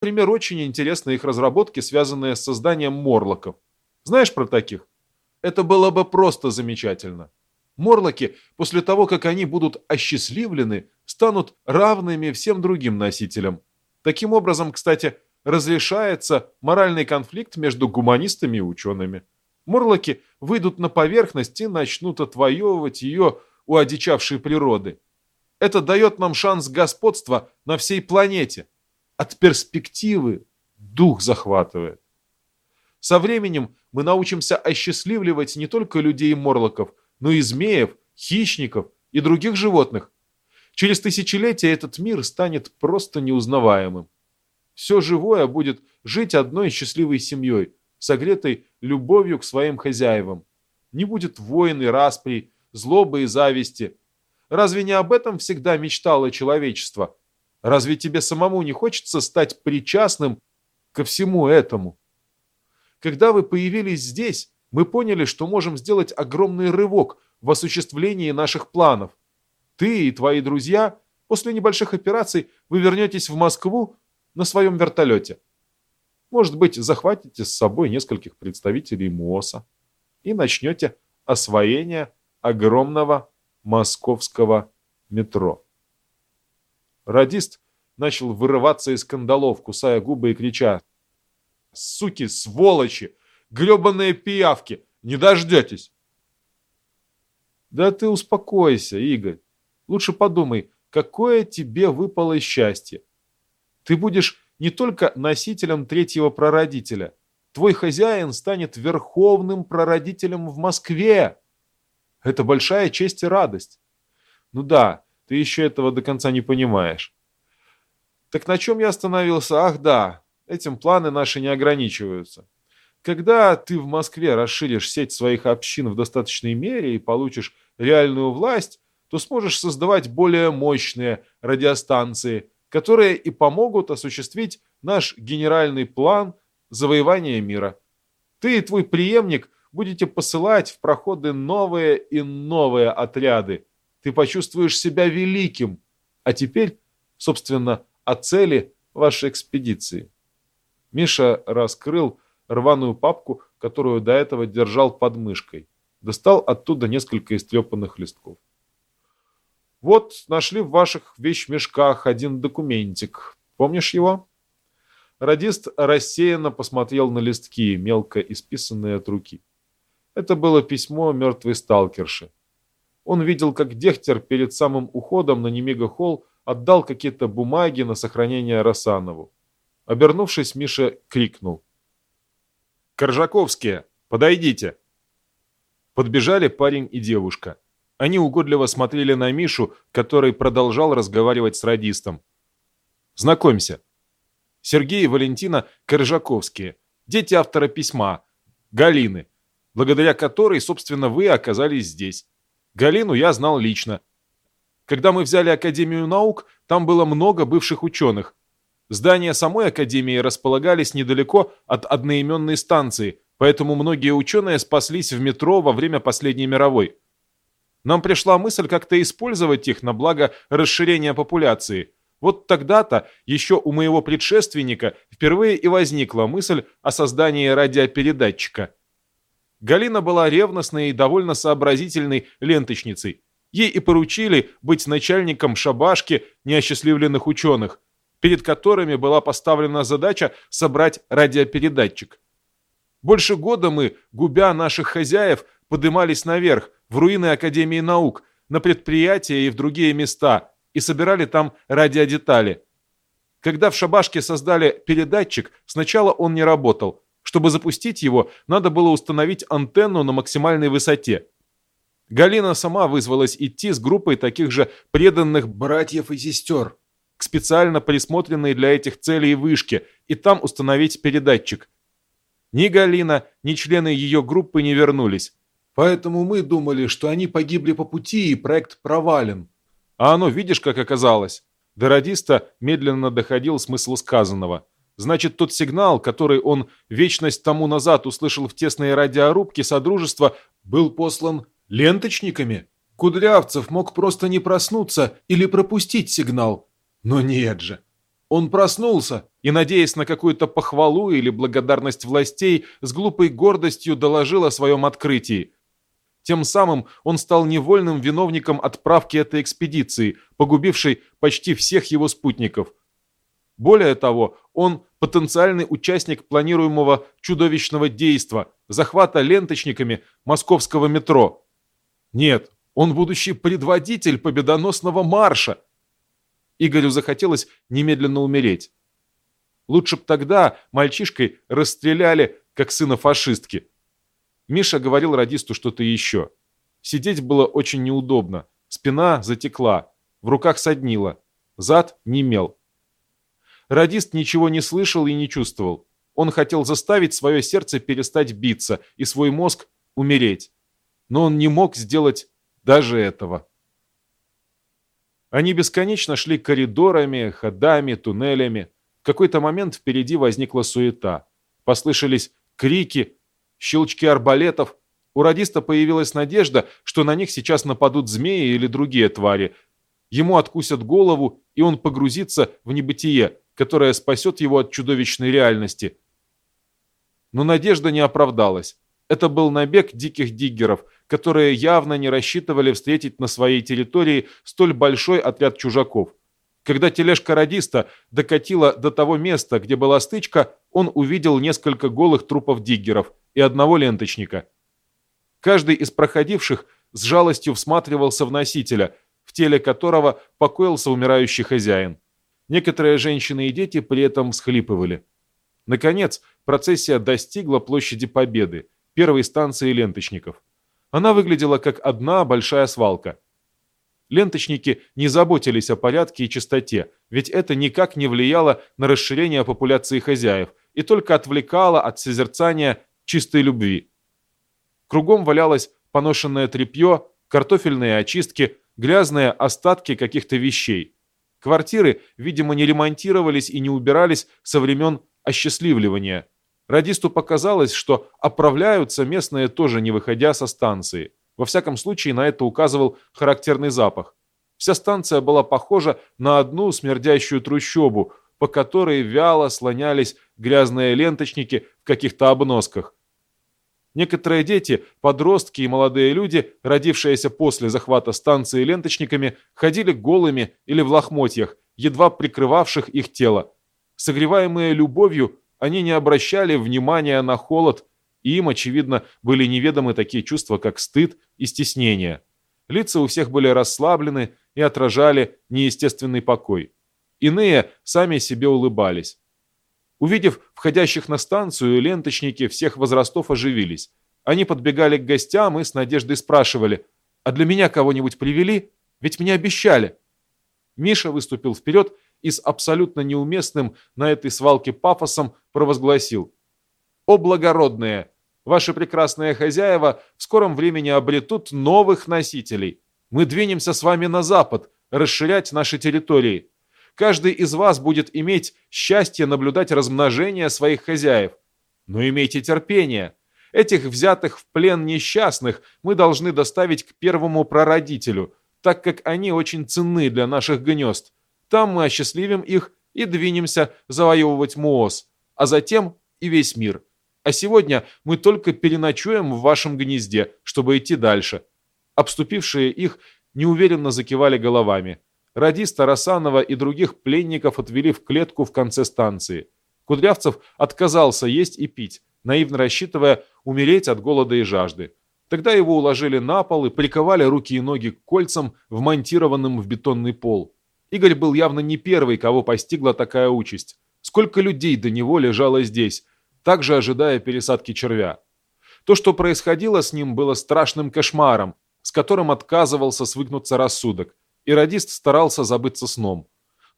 Например, очень интересны их разработки, связанные с созданием морлоков. Знаешь про таких? Это было бы просто замечательно. Морлоки, после того, как они будут осчастливлены, станут равными всем другим носителям. Таким образом, кстати, разрешается моральный конфликт между гуманистами и учеными. Морлоки выйдут на поверхность и начнут отвоевывать ее у одичавшей природы. Это дает нам шанс господства на всей планете. От перспективы дух захватывает. Со временем мы научимся осчастливливать не только людей и морлоков, но и змеев, хищников и других животных. Через тысячелетия этот мир станет просто неузнаваемым. Все живое будет жить одной счастливой семьей, согретой любовью к своим хозяевам. Не будет войн и распри, злобы и зависти. Разве не об этом всегда мечтало человечество? Разве тебе самому не хочется стать причастным ко всему этому? Когда вы появились здесь, мы поняли, что можем сделать огромный рывок в осуществлении наших планов. Ты и твои друзья после небольших операций вы вернетесь в Москву на своем вертолете. Может быть, захватите с собой нескольких представителей МОСа и начнете освоение огромного московского метро. Радист начал вырываться из кандалов, кусая губы и крича «Суки, сволочи! гребаные пиявки! Не дождетесь!» «Да ты успокойся, Игорь. Лучше подумай, какое тебе выпало счастье. Ты будешь не только носителем третьего прародителя. Твой хозяин станет верховным прародителем в Москве. Это большая честь и радость. Ну да, ты еще этого до конца не понимаешь. Так на чем я остановился? Ах да, этим планы наши не ограничиваются. Когда ты в Москве расширишь сеть своих общин в достаточной мере и получишь реальную власть, то сможешь создавать более мощные радиостанции, которые и помогут осуществить наш генеральный план завоевания мира. Ты и твой преемник будете посылать в проходы новые и новые отряды. Ты почувствуешь себя великим. А теперь, собственно, о цели вашей экспедиции. Миша раскрыл рваную папку, которую до этого держал под мышкой. Достал оттуда несколько истрепанных листков. Вот, нашли в ваших вещмешках один документик. Помнишь его? Радист рассеянно посмотрел на листки, мелко исписанные от руки. Это было письмо мертвой сталкерши. Он видел, как Дехтер перед самым уходом на Немега-холл отдал какие-то бумаги на сохранение Росанову. Обернувшись, Миша крикнул. «Коржаковские, подойдите!» Подбежали парень и девушка. Они угодливо смотрели на Мишу, который продолжал разговаривать с радистом. «Знакомься. Сергей и Валентина Коржаковские, дети автора письма, Галины, благодаря которой, собственно, вы оказались здесь. Галину я знал лично. Когда мы взяли Академию наук, там было много бывших ученых, Здания самой Академии располагались недалеко от одноименной станции, поэтому многие ученые спаслись в метро во время последней мировой. Нам пришла мысль как-то использовать их на благо расширения популяции. Вот тогда-то еще у моего предшественника впервые и возникла мысль о создании радиопередатчика. Галина была ревностной и довольно сообразительной ленточницей. Ей и поручили быть начальником шабашки неосчастливленных ученых – перед которыми была поставлена задача собрать радиопередатчик. Больше года мы, губя наших хозяев, подымались наверх, в руины Академии наук, на предприятия и в другие места, и собирали там радиодетали. Когда в шабашке создали передатчик, сначала он не работал. Чтобы запустить его, надо было установить антенну на максимальной высоте. Галина сама вызвалась идти с группой таких же преданных братьев и сестер к специально присмотренной для этих целей вышке и там установить передатчик. Ни Галина, ни члены ее группы не вернулись. Поэтому мы думали, что они погибли по пути и проект провален. А оно, видишь, как оказалось. До радиста медленно доходил смысл сказанного. Значит, тот сигнал, который он вечность тому назад услышал в тесной радиорубке Содружества, был послан ленточниками? Кудрявцев мог просто не проснуться или пропустить сигнал, но нет же. Он проснулся и, надеясь на какую-то похвалу или благодарность властей, с глупой гордостью доложил о своем открытии. Тем самым он стал невольным виновником отправки этой экспедиции, погубившей почти всех его спутников. Более того, он потенциальный участник планируемого чудовищного действа, захвата ленточниками московского метро. Нет, он будущий предводитель победоносного марша. Игорю захотелось немедленно умереть. Лучше б тогда мальчишкой расстреляли, как сына фашистки. Миша говорил радисту что-то еще. Сидеть было очень неудобно. Спина затекла, в руках соднила, зад немел. Радист ничего не слышал и не чувствовал. Он хотел заставить свое сердце перестать биться и свой мозг умереть. Но он не мог сделать даже этого. Они бесконечно шли коридорами, ходами, туннелями. В какой-то момент впереди возникла суета. Послышались крики, щелчки арбалетов. У радиста появилась надежда, что на них сейчас нападут змеи или другие твари. Ему откусят голову, и он погрузится в небытие, которая спасет его от чудовищной реальности. Но надежда не оправдалась. Это был набег диких диггеров, которые явно не рассчитывали встретить на своей территории столь большой отряд чужаков. Когда тележка радиста докатила до того места, где была стычка, он увидел несколько голых трупов диггеров и одного ленточника. Каждый из проходивших с жалостью всматривался в носителя, в теле которого покоился умирающий хозяин. Некоторые женщины и дети при этом всхлипывали. Наконец, процессия достигла площади Победы, первой станции ленточников. Она выглядела как одна большая свалка. Ленточники не заботились о порядке и чистоте, ведь это никак не влияло на расширение популяции хозяев и только отвлекало от созерцания чистой любви. Кругом валялось поношенное тряпье, картофельные очистки, грязные остатки каких-то вещей – Квартиры, видимо, не ремонтировались и не убирались со времен осчастливливания. Радисту показалось, что оправляются местные тоже не выходя со станции. Во всяком случае, на это указывал характерный запах. Вся станция была похожа на одну смердящую трущобу, по которой вяло слонялись грязные ленточники в каких-то обносках. Некоторые дети, подростки и молодые люди, родившиеся после захвата станции ленточниками, ходили голыми или в лохмотьях, едва прикрывавших их тело. Согреваемые любовью, они не обращали внимания на холод, и им, очевидно, были неведомы такие чувства, как стыд и стеснение. Лица у всех были расслаблены и отражали неестественный покой. Иные сами себе улыбались. Увидев входящих на станцию, ленточники всех возрастов оживились. Они подбегали к гостям и с надеждой спрашивали, «А для меня кого-нибудь привели? Ведь мне обещали». Миша выступил вперед и с абсолютно неуместным на этой свалке пафосом провозгласил, «О благородные! Ваши прекрасные хозяева в скором времени обретут новых носителей. Мы двинемся с вами на запад, расширять наши территории. Каждый из вас будет иметь счастье наблюдать размножение своих хозяев. Но имейте терпение. Этих взятых в плен несчастных мы должны доставить к первому прародителю, так как они очень ценны для наших гнезд. Там мы осчастливим их и двинемся завоевывать Муос, а затем и весь мир. А сегодня мы только переночуем в вашем гнезде, чтобы идти дальше». Обступившие их неуверенно закивали головами. Радиста Росанова и других пленников отвели в клетку в конце станции. Кудрявцев отказался есть и пить, наивно рассчитывая умереть от голода и жажды. Тогда его уложили на пол и приковали руки и ноги к кольцам, вмонтированным в бетонный пол. Игорь был явно не первый, кого постигла такая участь. Сколько людей до него лежало здесь, также ожидая пересадки червя. То, что происходило с ним, было страшным кошмаром, с которым отказывался свыкнуться рассудок и радист старался забыться сном.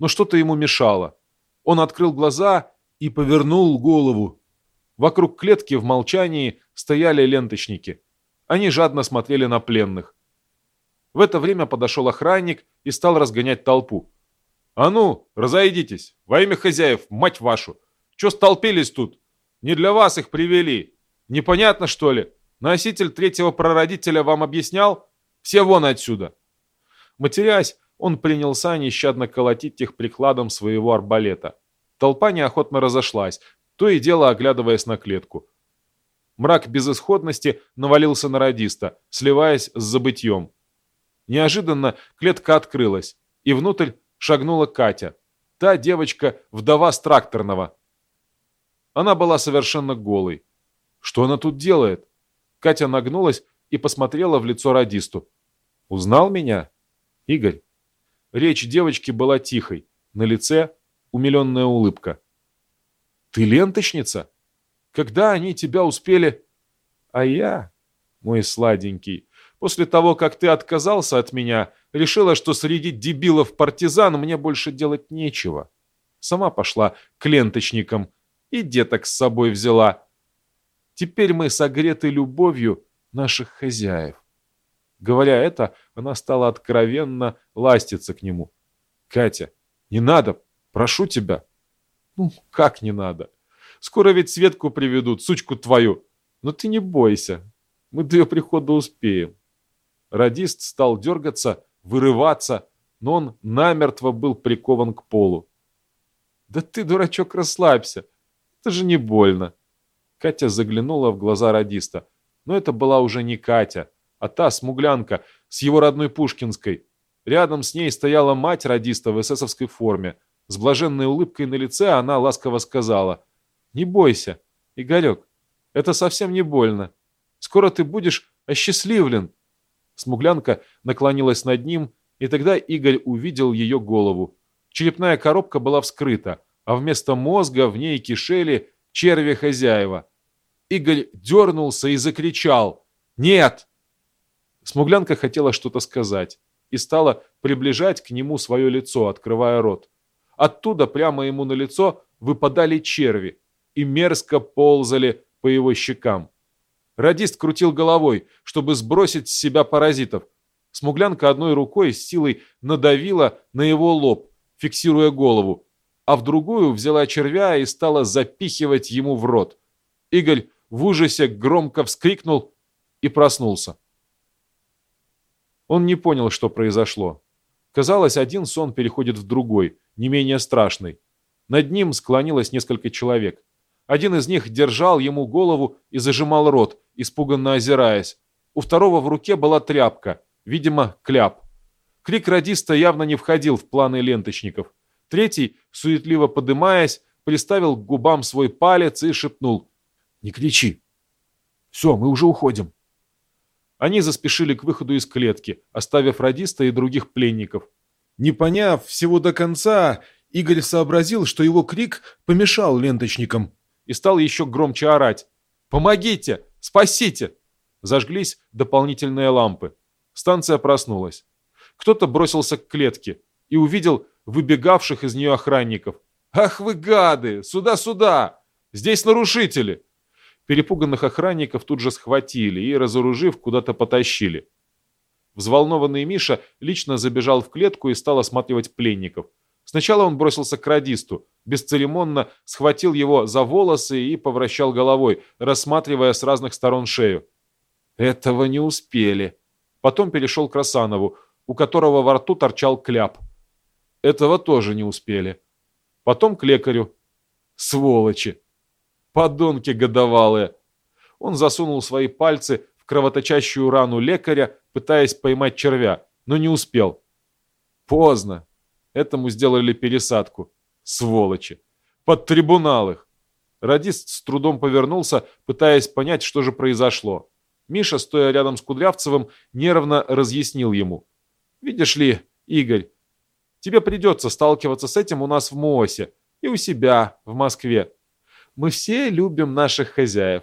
Но что-то ему мешало. Он открыл глаза и повернул голову. Вокруг клетки в молчании стояли ленточники. Они жадно смотрели на пленных. В это время подошел охранник и стал разгонять толпу. «А ну, разойдитесь! Во имя хозяев, мать вашу! Че столпились тут? Не для вас их привели! Непонятно, что ли? Носитель третьего прародителя вам объяснял? Все вон отсюда!» Матерясь, он принялся нещадно колотить их прикладом своего арбалета. Толпа неохотно разошлась, то и дело оглядываясь на клетку. Мрак безысходности навалился на радиста, сливаясь с забытьем. Неожиданно клетка открылась, и внутрь шагнула Катя. Та девочка, вдова с тракторного. Она была совершенно голой. Что она тут делает? Катя нагнулась и посмотрела в лицо радисту. «Узнал меня?» «Игорь». Речь девочки была тихой. На лице умиленная улыбка. «Ты ленточница? Когда они тебя успели...» «А я, мой сладенький, после того, как ты отказался от меня, решила, что среди дебилов-партизан мне больше делать нечего. Сама пошла к ленточникам и деток с собой взяла. Теперь мы согреты любовью наших хозяев. Говоря это, она стала откровенно ластиться к нему. «Катя, не надо, прошу тебя». «Ну, как не надо? Скоро ведь Светку приведут, сучку твою. Но ты не бойся, мы до ее прихода успеем». Радист стал дергаться, вырываться, но он намертво был прикован к полу. «Да ты, дурачок, расслабься, это же не больно». Катя заглянула в глаза радиста. Но это была уже не Катя, а та смуглянка с его родной Пушкинской. Рядом с ней стояла мать радиста в эсэсовской форме. С блаженной улыбкой на лице она ласково сказала. «Не бойся, Игорек, это совсем не больно. Скоро ты будешь осчастливлен». Смуглянка наклонилась над ним, и тогда Игорь увидел ее голову. Черепная коробка была вскрыта, а вместо мозга в ней кишели черви хозяева. Игорь дернулся и закричал «Нет!». Смуглянка хотела что-то сказать и стала приближать к нему свое лицо, открывая рот. Оттуда прямо ему на лицо выпадали черви и мерзко ползали по его щекам. Радист крутил головой, чтобы сбросить с себя паразитов. Смуглянка одной рукой с силой надавила на его лоб, фиксируя голову, а в другую взяла червя и стала запихивать ему в рот. Игорь в ужасе громко вскрикнул и проснулся. Он не понял, что произошло. Казалось, один сон переходит в другой, не менее страшный. Над ним склонилось несколько человек. Один из них держал ему голову и зажимал рот, испуганно озираясь. У второго в руке была тряпка, видимо, кляп. Крик радиста явно не входил в планы ленточников. Третий, суетливо подымаясь, приставил к губам свой палец и шепнул не кричи. Все, мы уже уходим. Они заспешили к выходу из клетки, оставив радиста и других пленников. Не поняв всего до конца, Игорь сообразил, что его крик помешал ленточникам, и стал еще громче орать. «Помогите! Спасите!» Зажглись дополнительные лампы. Станция проснулась. Кто-то бросился к клетке и увидел выбегавших из нее охранников. «Ах вы гады! Сюда-сюда! Здесь нарушители!» Перепуганных охранников тут же схватили и, разоружив, куда-то потащили. Взволнованный Миша лично забежал в клетку и стал осматривать пленников. Сначала он бросился к радисту, бесцеремонно схватил его за волосы и повращал головой, рассматривая с разных сторон шею. Этого не успели. Потом перешел к Красанову, у которого во рту торчал кляп. Этого тоже не успели. Потом к лекарю. Сволочи! Подонки годовалые. Он засунул свои пальцы в кровоточащую рану лекаря, пытаясь поймать червя, но не успел. Поздно. Этому сделали пересадку. Сволочи. Под трибунал их. Радист с трудом повернулся, пытаясь понять, что же произошло. Миша, стоя рядом с Кудрявцевым, нервно разъяснил ему. «Видишь ли, Игорь, тебе придется сталкиваться с этим у нас в МООСе и у себя в Москве. Мы все любим наших хозяев.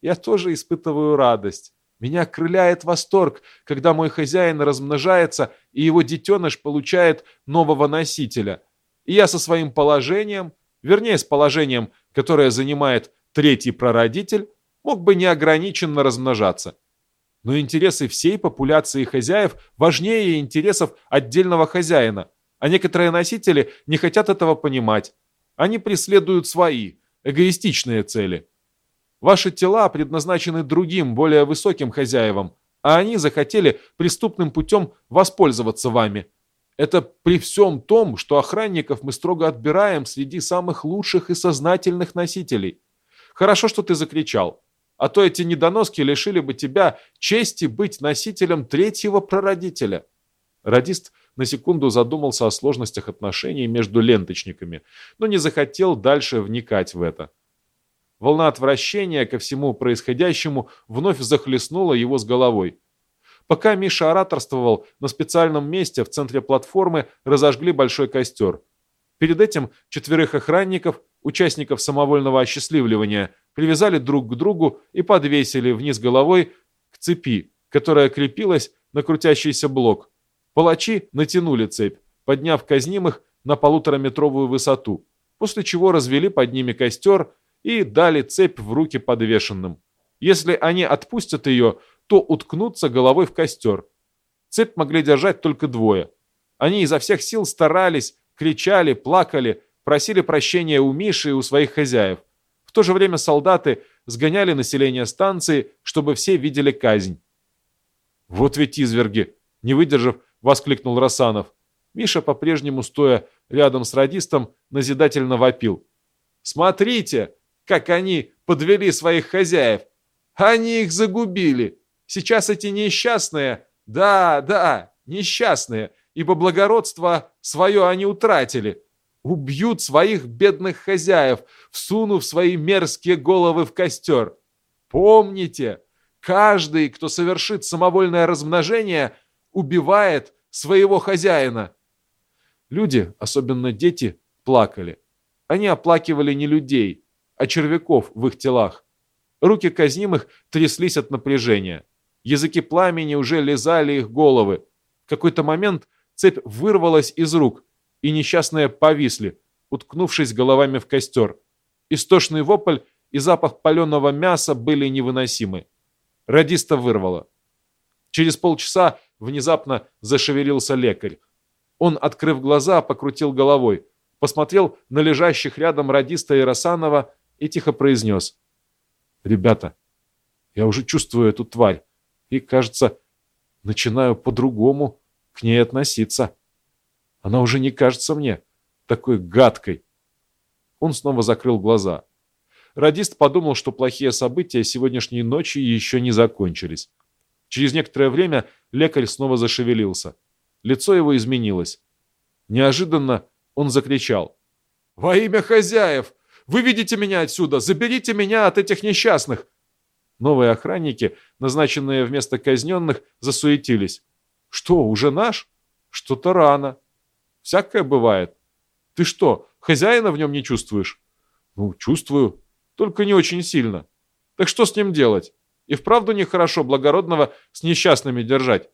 Я тоже испытываю радость. Меня крыляет восторг, когда мой хозяин размножается, и его детеныш получает нового носителя. И я со своим положением, вернее, с положением, которое занимает третий прародитель, мог бы неограниченно размножаться. Но интересы всей популяции хозяев важнее интересов отдельного хозяина, а некоторые носители не хотят этого понимать. Они преследуют свои – эгоистичные цели. Ваши тела предназначены другим, более высоким хозяевам, а они захотели преступным путем воспользоваться вами. Это при всем том, что охранников мы строго отбираем среди самых лучших и сознательных носителей. Хорошо, что ты закричал. А то эти недоноски лишили бы тебя чести быть носителем третьего прародителя. Радист на секунду задумался о сложностях отношений между ленточниками, но не захотел дальше вникать в это. Волна отвращения ко всему происходящему вновь захлестнула его с головой. Пока Миша ораторствовал, на специальном месте в центре платформы разожгли большой костер. Перед этим четверых охранников, участников самовольного осчастливливания, привязали друг к другу и подвесили вниз головой к цепи, которая крепилась на крутящийся блок. Палачи натянули цепь, подняв казнимых на полутораметровую высоту, после чего развели под ними костер и дали цепь в руки подвешенным. Если они отпустят ее, то уткнутся головой в костер. Цепь могли держать только двое. Они изо всех сил старались, кричали, плакали, просили прощения у Миши и у своих хозяев. В то же время солдаты сгоняли население станции, чтобы все видели казнь. «Вот ведь изверги!» — не выдержав, воскликнул Расанов. Миша, по-прежнему стоя рядом с радистом, назидательно вопил. «Смотрите, как они подвели своих хозяев! Они их загубили! Сейчас эти несчастные, да, да, несчастные, ибо благородство свое они утратили, убьют своих бедных хозяев, всунув свои мерзкие головы в костер. Помните, каждый, кто совершит самовольное размножение, убивает своего хозяина. Люди, особенно дети, плакали. Они оплакивали не людей, а червяков в их телах. Руки казнимых тряслись от напряжения. Языки пламени уже лизали их головы. В какой-то момент цепь вырвалась из рук, и несчастные повисли, уткнувшись головами в костер. Истошный вопль и запах паленого мяса были невыносимы. Радиста вырвало. Через полчаса внезапно зашевелился лекарь. Он, открыв глаза, покрутил головой, посмотрел на лежащих рядом радиста и Росанова и тихо произнес. «Ребята, я уже чувствую эту тварь и, кажется, начинаю по-другому к ней относиться. Она уже не кажется мне такой гадкой». Он снова закрыл глаза. Радист подумал, что плохие события сегодняшней ночи еще не закончились. Через некоторое время лекарь снова зашевелился. Лицо его изменилось. Неожиданно он закричал. «Во имя хозяев! Выведите меня отсюда! Заберите меня от этих несчастных!» Новые охранники, назначенные вместо казненных, засуетились. «Что, уже наш? Что-то рано. Всякое бывает. Ты что, хозяина в нем не чувствуешь?» «Ну, чувствую. Только не очень сильно. Так что с ним делать?» И вправду нехорошо благородного с несчастными держать.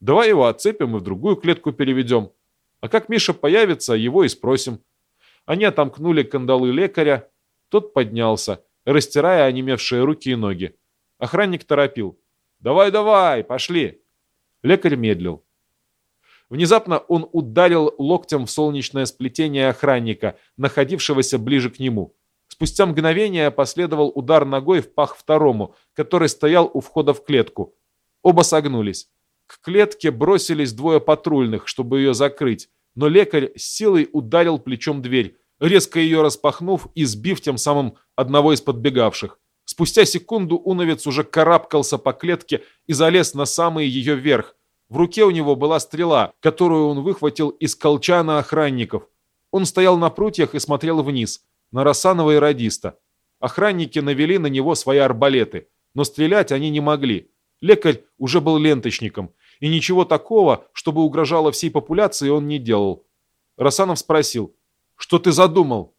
Давай его отцепим и в другую клетку переведем. А как Миша появится, его и спросим. Они отомкнули кандалы лекаря. Тот поднялся, растирая онемевшие руки и ноги. Охранник торопил. «Давай, давай, пошли!» Лекарь медлил. Внезапно он ударил локтем в солнечное сплетение охранника, находившегося ближе к нему. Спустя мгновение последовал удар ногой в пах второму, который стоял у входа в клетку. Оба согнулись. К клетке бросились двое патрульных, чтобы ее закрыть, но лекарь силой ударил плечом дверь, резко ее распахнув и сбив тем самым одного из подбегавших. Спустя секунду уновец уже карабкался по клетке и залез на самый ее верх. В руке у него была стрела, которую он выхватил из колчана охранников. Он стоял на прутьях и смотрел вниз на Рассанова и радиста. Охранники навели на него свои арбалеты, но стрелять они не могли. Лекарь уже был ленточником, и ничего такого, чтобы угрожало всей популяции, он не делал. Рассанов спросил, «Что ты задумал?»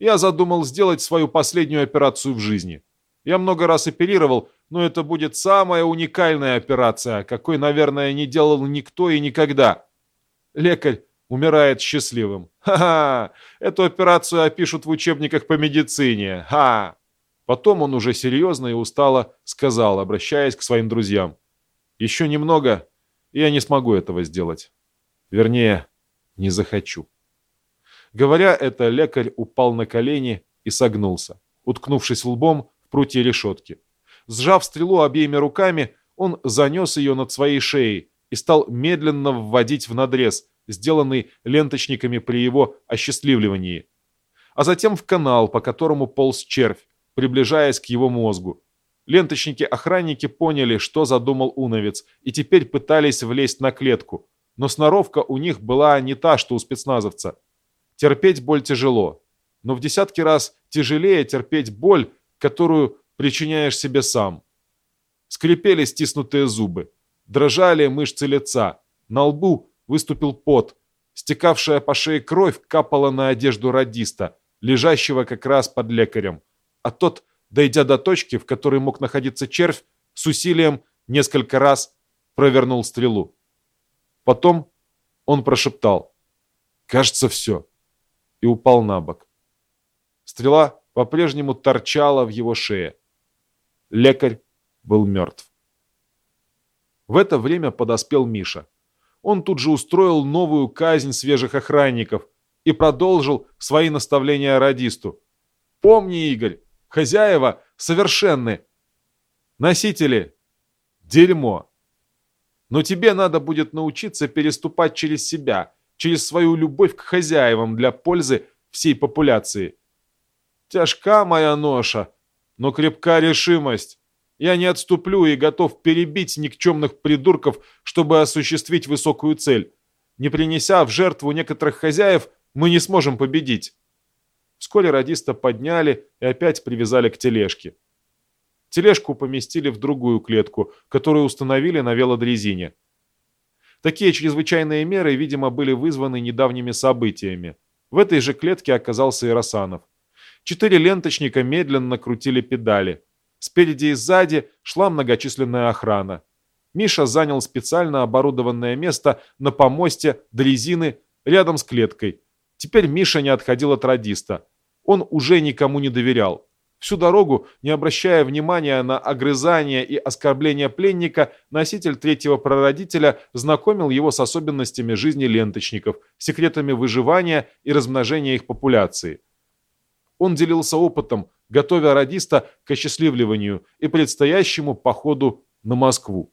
«Я задумал сделать свою последнюю операцию в жизни. Я много раз оперировал, но это будет самая уникальная операция, какой, наверное, не делал никто и никогда». Лекарь умирает счастливым. Ха-ха! Эту операцию опишут в учебниках по медицине. Ха! Потом он уже серьезно и устало сказал, обращаясь к своим друзьям. Еще немного, и я не смогу этого сделать. Вернее, не захочу. Говоря это, лекарь упал на колени и согнулся, уткнувшись лбом в прутье решетки. Сжав стрелу обеими руками, он занес ее над своей шеей и стал медленно вводить в надрез – сделанный ленточниками при его осчастливливании. А затем в канал, по которому полз червь, приближаясь к его мозгу. Ленточники-охранники поняли, что задумал Уновец, и теперь пытались влезть на клетку. Но сноровка у них была не та, что у спецназовца. Терпеть боль тяжело. Но в десятки раз тяжелее терпеть боль, которую причиняешь себе сам. Скрипели стиснутые зубы. Дрожали мышцы лица. На лбу выступил пот. Стекавшая по шее кровь капала на одежду радиста, лежащего как раз под лекарем. А тот дойдя до точки, в которой мог находиться червь, с усилием несколько раз провернул стрелу. Потом он прошептал «Кажется, все» и упал на бок. Стрела по-прежнему торчала в его шее. Лекарь был мертв. В это время подоспел Миша. Он тут же устроил новую казнь свежих охранников и продолжил свои наставления радисту. «Помни, Игорь, Хозяева совершенны. Носители – дерьмо. Но тебе надо будет научиться переступать через себя, через свою любовь к хозяевам для пользы всей популяции. Тяжка моя ноша, но крепка решимость. Я не отступлю и готов перебить никчемных придурков, чтобы осуществить высокую цель. Не принеся в жертву некоторых хозяев, мы не сможем победить. Вскоре радиста подняли и опять привязали к тележке. Тележку поместили в другую клетку, которую установили на велодрезине. Такие чрезвычайные меры, видимо, были вызваны недавними событиями. В этой же клетке оказался Иросанов. Четыре ленточника медленно крутили педали. Спереди и сзади шла многочисленная охрана. Миша занял специально оборудованное место на помосте дрезины рядом с клеткой. Теперь Миша не отходил от радиста. Он уже никому не доверял. Всю дорогу, не обращая внимания на огрызания и оскорбления пленника, носитель третьего прародителя знакомил его с особенностями жизни ленточников, секретами выживания и размножения их популяции. Он делился опытом, готовя радиста к осчастливливанию и предстоящему походу на Москву.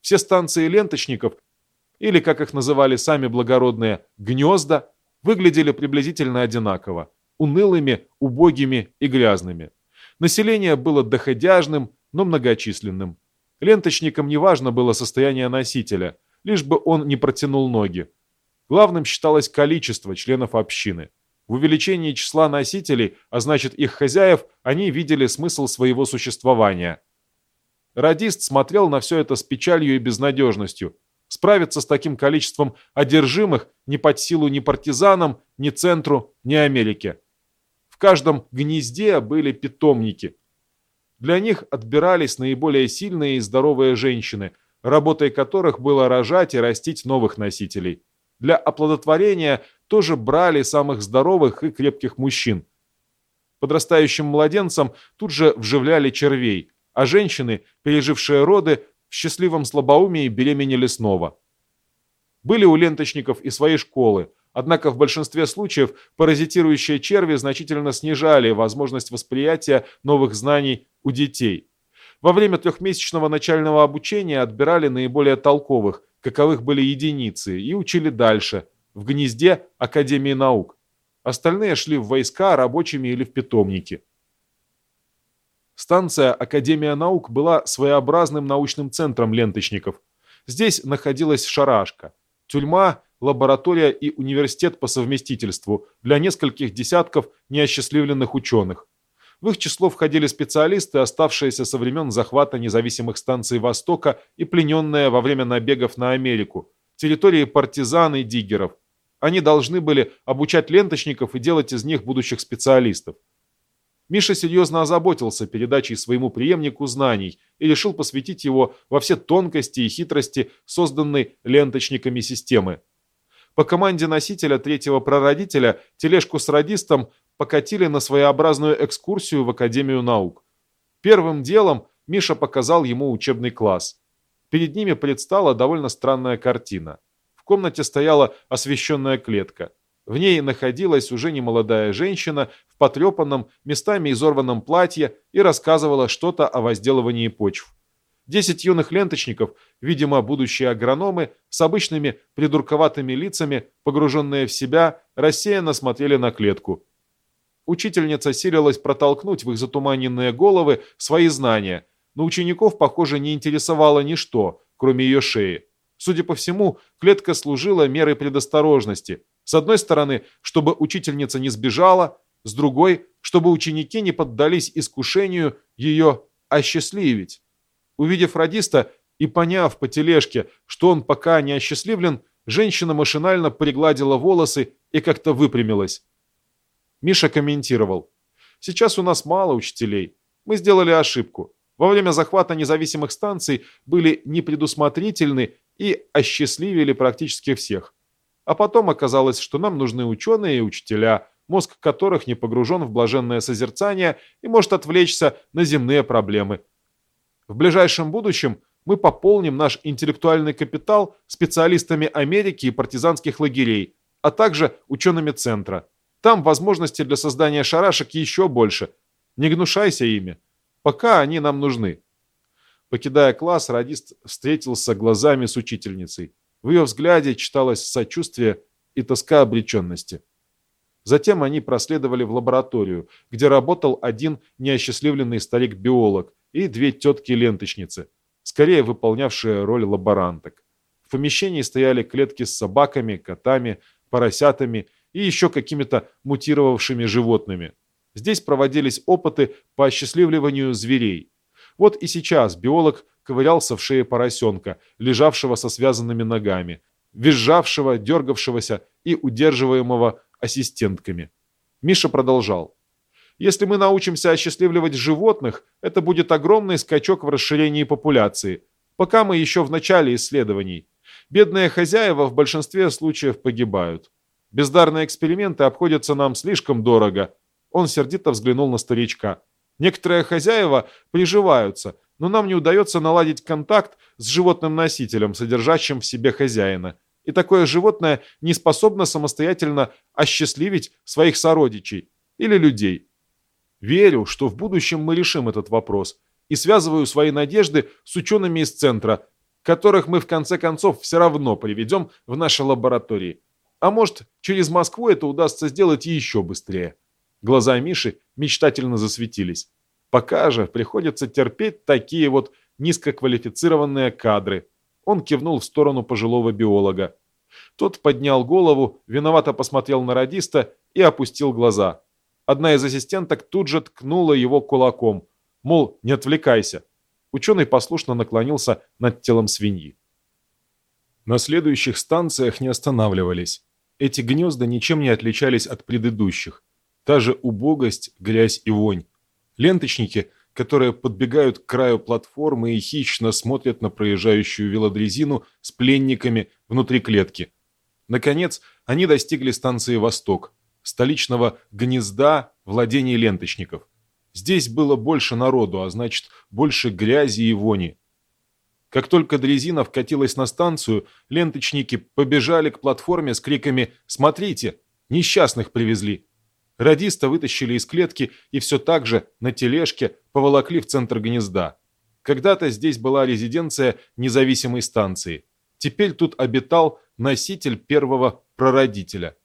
Все станции ленточников, или, как их называли сами благородные, гнезда, выглядели приблизительно одинаково унылыми, убогими и грязными. Население было доходяжным, но многочисленным. Ленточникам не важно было состояние носителя, лишь бы он не протянул ноги. Главным считалось количество членов общины. В увеличении числа носителей, а значит их хозяев, они видели смысл своего существования. Радист смотрел на все это с печалью и безнадежностью. Справиться с таким количеством одержимых не под силу ни партизанам, ни центру, ни Америке. В каждом гнезде были питомники. Для них отбирались наиболее сильные и здоровые женщины, работой которых было рожать и растить новых носителей. Для оплодотворения тоже брали самых здоровых и крепких мужчин. Подрастающим младенцам тут же вживляли червей, а женщины, пережившие роды, в счастливом слабоумии беременели снова. Были у ленточников и свои школы – Однако в большинстве случаев паразитирующие черви значительно снижали возможность восприятия новых знаний у детей. Во время трехмесячного начального обучения отбирали наиболее толковых, каковых были единицы, и учили дальше, в гнезде Академии наук. Остальные шли в войска рабочими или в питомники. Станция Академия наук была своеобразным научным центром ленточников. Здесь находилась шарашка, тюрьма лаборатория и университет по совместительству для нескольких десятков неосчастливленных ученых. В их число входили специалисты, оставшиеся со времен захвата независимых станций Востока и плененные во время набегов на Америку, территории партизан и диггеров. Они должны были обучать ленточников и делать из них будущих специалистов. Миша серьезно озаботился передачей своему преемнику знаний и решил посвятить его во все тонкости и хитрости созданной ленточниками системы. По команде носителя третьего прародителя тележку с радистом покатили на своеобразную экскурсию в Академию наук. Первым делом Миша показал ему учебный класс. Перед ними предстала довольно странная картина. В комнате стояла освещенная клетка. В ней находилась уже немолодая женщина в потрепанном, местами изорванном платье и рассказывала что-то о возделывании почв. Десять юных ленточников, видимо, будущие агрономы, с обычными придурковатыми лицами, погруженные в себя, рассеянно смотрели на клетку. Учительница силилась протолкнуть в их затуманенные головы свои знания, но учеников, похоже, не интересовало ничто, кроме ее шеи. Судя по всему, клетка служила мерой предосторожности. С одной стороны, чтобы учительница не сбежала, с другой, чтобы ученики не поддались искушению ее осчастливить. Увидев радиста и поняв по тележке, что он пока не осчастливлен, женщина машинально пригладила волосы и как-то выпрямилась. Миша комментировал. «Сейчас у нас мало учителей. Мы сделали ошибку. Во время захвата независимых станций были непредусмотрительны и осчастливили практически всех. А потом оказалось, что нам нужны ученые и учителя, мозг которых не погружен в блаженное созерцание и может отвлечься на земные проблемы, в ближайшем будущем мы пополним наш интеллектуальный капитал специалистами Америки и партизанских лагерей, а также учеными Центра. Там возможности для создания шарашек еще больше. Не гнушайся ими. Пока они нам нужны. Покидая класс, радист встретился глазами с учительницей. В ее взгляде читалось сочувствие и тоска обреченности. Затем они проследовали в лабораторию, где работал один неосчастливленный старик-биолог – и две тетки-ленточницы, скорее выполнявшие роль лаборанток. В помещении стояли клетки с собаками, котами, поросятами и еще какими-то мутировавшими животными. Здесь проводились опыты по осчастливливанию зверей. Вот и сейчас биолог ковырялся в шее поросенка, лежавшего со связанными ногами, визжавшего, дергавшегося и удерживаемого ассистентками. Миша продолжал. Если мы научимся осчастливливать животных, это будет огромный скачок в расширении популяции. Пока мы еще в начале исследований. Бедные хозяева в большинстве случаев погибают. Бездарные эксперименты обходятся нам слишком дорого. Он сердито взглянул на старичка. Некоторые хозяева приживаются, но нам не удается наладить контакт с животным носителем, содержащим в себе хозяина. И такое животное не способно самостоятельно осчастливить своих сородичей или людей. Верю, что в будущем мы решим этот вопрос и связываю свои надежды с учеными из центра, которых мы в конце концов все равно приведем в наши лаборатории. А может, через Москву это удастся сделать еще быстрее. Глаза Миши мечтательно засветились. Пока же приходится терпеть такие вот низкоквалифицированные кадры. Он кивнул в сторону пожилого биолога. Тот поднял голову, виновато посмотрел на радиста и опустил глаза. Одна из ассистенток тут же ткнула его кулаком, мол, не отвлекайся. Ученый послушно наклонился над телом свиньи. На следующих станциях не останавливались. Эти гнезда ничем не отличались от предыдущих. Та же убогость, грязь и вонь. Ленточники, которые подбегают к краю платформы и хищно смотрят на проезжающую велодрезину с пленниками внутри клетки. Наконец, они достигли станции «Восток», столичного гнезда владений ленточников. Здесь было больше народу, а значит, больше грязи и вони. Как только дрезина вкатилась на станцию, ленточники побежали к платформе с криками «Смотрите! Несчастных привезли!». Радиста вытащили из клетки и все так же на тележке поволокли в центр гнезда. Когда-то здесь была резиденция независимой станции. Теперь тут обитал носитель первого прародителя –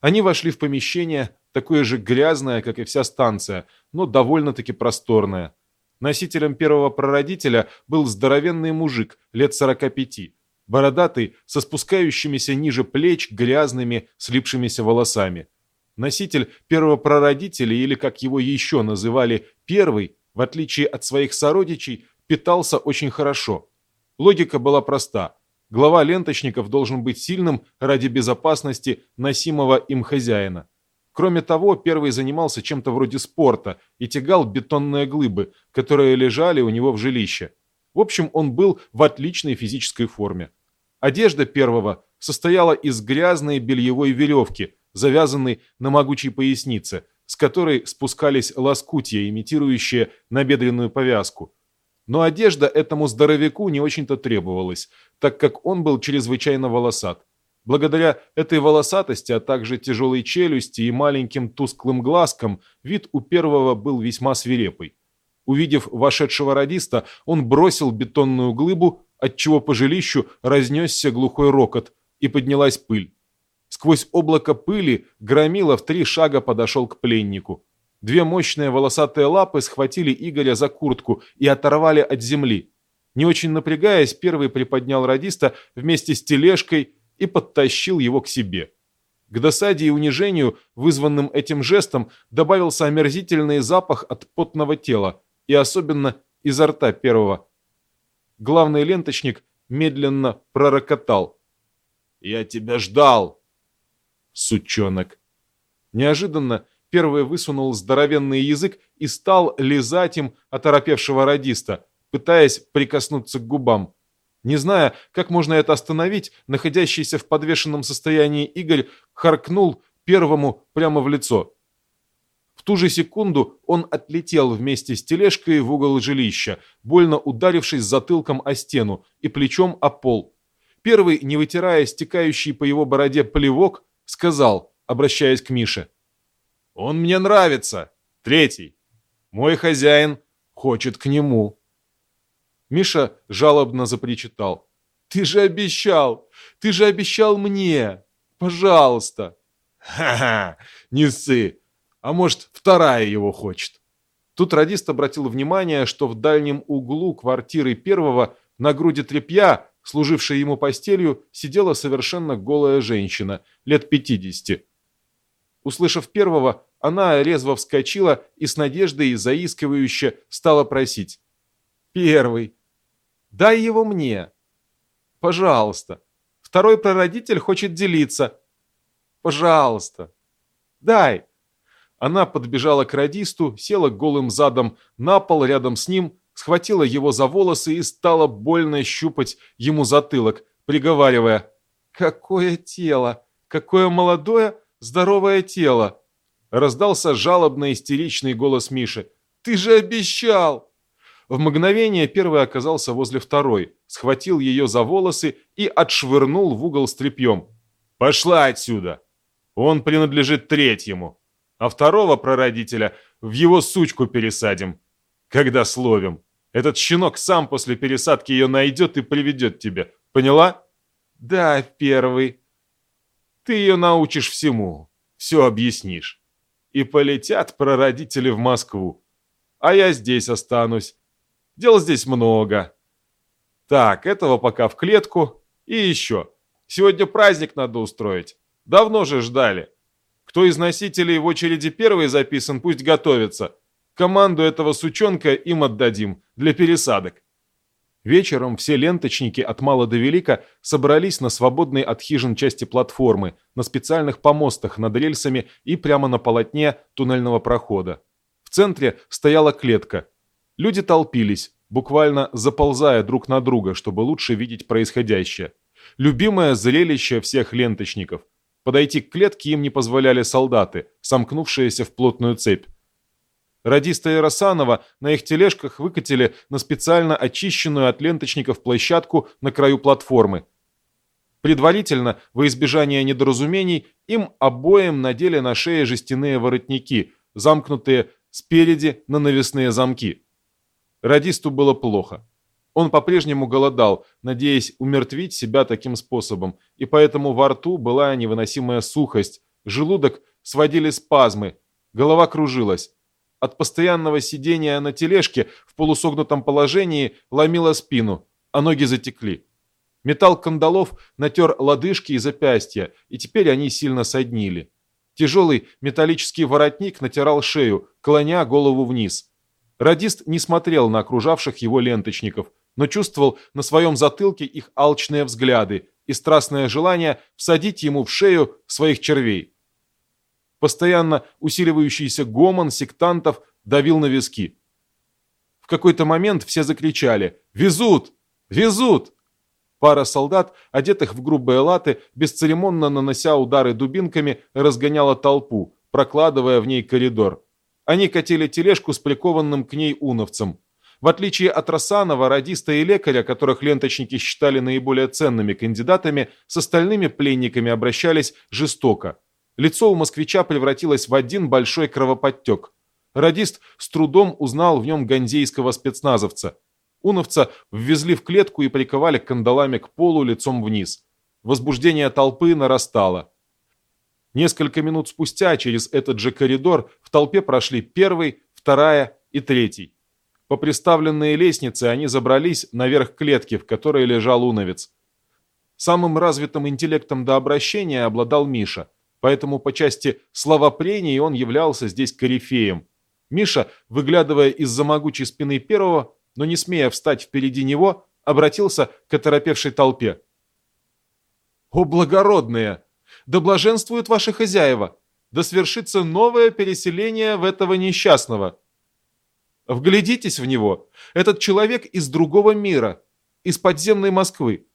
они вошли в помещение, такое же грязное, как и вся станция, но довольно-таки просторное. Носителем первого прародителя был здоровенный мужик лет 45, бородатый, со спускающимися ниже плеч грязными, слипшимися волосами. Носитель первого прародителя, или как его еще называли, первый, в отличие от своих сородичей, питался очень хорошо. Логика была проста. Глава ленточников должен быть сильным ради безопасности носимого им хозяина. Кроме того, первый занимался чем-то вроде спорта и тягал бетонные глыбы, которые лежали у него в жилище. В общем, он был в отличной физической форме. Одежда первого состояла из грязной бельевой веревки, завязанной на могучей пояснице, с которой спускались лоскутья, имитирующие набедренную повязку. Но одежда этому здоровяку не очень-то требовалась, так как он был чрезвычайно волосат. Благодаря этой волосатости, а также тяжелой челюсти и маленьким тусклым глазкам, вид у первого был весьма свирепый. Увидев вошедшего радиста, он бросил бетонную глыбу, отчего по жилищу разнесся глухой рокот, и поднялась пыль. Сквозь облако пыли Громила в три шага подошел к пленнику. Две мощные волосатые лапы схватили Игоря за куртку и оторвали от земли. Не очень напрягаясь, первый приподнял радиста вместе с тележкой и подтащил его к себе. К досаде и унижению, вызванным этим жестом, добавился омерзительный запах от потного тела, и особенно изо рта первого. Главный ленточник медленно пророкотал. «Я тебя ждал!» Сучонок. Неожиданно первый высунул здоровенный язык и стал лизать им оторопевшего радиста, пытаясь прикоснуться к губам. Не зная, как можно это остановить, находящийся в подвешенном состоянии Игорь харкнул первому прямо в лицо. В ту же секунду он отлетел вместе с тележкой в угол жилища, больно ударившись затылком о стену и плечом о пол. Первый, не вытирая стекающий по его бороде плевок, сказал, обращаясь к Мише. «Он мне нравится. Третий. Мой хозяин хочет к нему». Миша жалобно запричитал. «Ты же обещал! Ты же обещал мне! Пожалуйста!» «Ха-ха! Не ссы! А может, вторая его хочет?» Тут радист обратил внимание, что в дальнем углу квартиры первого на груди тряпья служившей ему постелью, сидела совершенно голая женщина, лет пятидесяти. Услышав первого, она резво вскочила и с надеждой заискивающе стала просить. «Первый! Дай его мне! Пожалуйста! Второй прародитель хочет делиться! Пожалуйста! Дай!» Она подбежала к радисту, села голым задом на пол рядом с ним, схватила его за волосы и стала больно щупать ему затылок, приговаривая «Какое тело! Какое молодое, здоровое тело!» Раздался жалобно-истеричный голос Миши. «Ты же обещал!» В мгновение первый оказался возле второй, схватил ее за волосы и отшвырнул в угол с тряпьем. «Пошла отсюда! Он принадлежит третьему, а второго прародителя в его сучку пересадим, когда словим». Этот щенок сам после пересадки ее найдет и приведет тебе. Поняла? Да, первый. Ты ее научишь всему. Все объяснишь. И полетят прародители в Москву. А я здесь останусь. Дел здесь много. Так, этого пока в клетку. И еще. Сегодня праздник надо устроить. Давно же ждали. Кто из носителей в очереди первый записан, пусть готовится. Команду этого сучонка им отдадим для пересадок. Вечером все ленточники от мала до велика собрались на свободной от хижин части платформы, на специальных помостах над рельсами и прямо на полотне туннельного прохода. В центре стояла клетка. Люди толпились, буквально заползая друг на друга, чтобы лучше видеть происходящее. Любимое зрелище всех ленточников. Подойти к клетке им не позволяли солдаты, сомкнувшиеся в плотную цепь. Радиста и Росанова на их тележках выкатили на специально очищенную от ленточников площадку на краю платформы. Предварительно, во избежание недоразумений, им обоим надели на шее жестяные воротники, замкнутые спереди на навесные замки. Радисту было плохо. Он по-прежнему голодал, надеясь умертвить себя таким способом, и поэтому во рту была невыносимая сухость, желудок сводили спазмы, голова кружилась. От постоянного сидения на тележке в полусогнутом положении ломило спину, а ноги затекли. Металл кандалов натер лодыжки и запястья, и теперь они сильно соднили. Тяжелый металлический воротник натирал шею, клоня голову вниз. Радист не смотрел на окружавших его ленточников, но чувствовал на своем затылке их алчные взгляды и страстное желание всадить ему в шею своих червей. Постоянно усиливающийся гомон сектантов давил на виски. В какой-то момент все закричали «Везут! Везут!» Пара солдат, одетых в грубые латы, бесцеремонно нанося удары дубинками, разгоняла толпу, прокладывая в ней коридор. Они катили тележку с прикованным к ней уновцем. В отличие от Росанова, радиста и лекаря, которых ленточники считали наиболее ценными кандидатами, с остальными пленниками обращались жестоко. Лицо у москвича превратилось в один большой кровоподтек. Радист с трудом узнал в нем гандейского спецназовца. Уновца ввезли в клетку и приковали кандалами к полу лицом вниз. Возбуждение толпы нарастало. Несколько минут спустя через этот же коридор в толпе прошли первый, вторая и третий. По приставленной лестнице они забрались наверх клетки, в которой лежал уновец. Самым развитым интеллектом до обращения обладал Миша, поэтому по части словопрений он являлся здесь корифеем. Миша, выглядывая из-за могучей спины первого, но не смея встать впереди него, обратился к оторопевшей толпе. «О, благородные! Да блаженствуют ваши хозяева! Да свершится новое переселение в этого несчастного! Вглядитесь в него! Этот человек из другого мира, из подземной Москвы.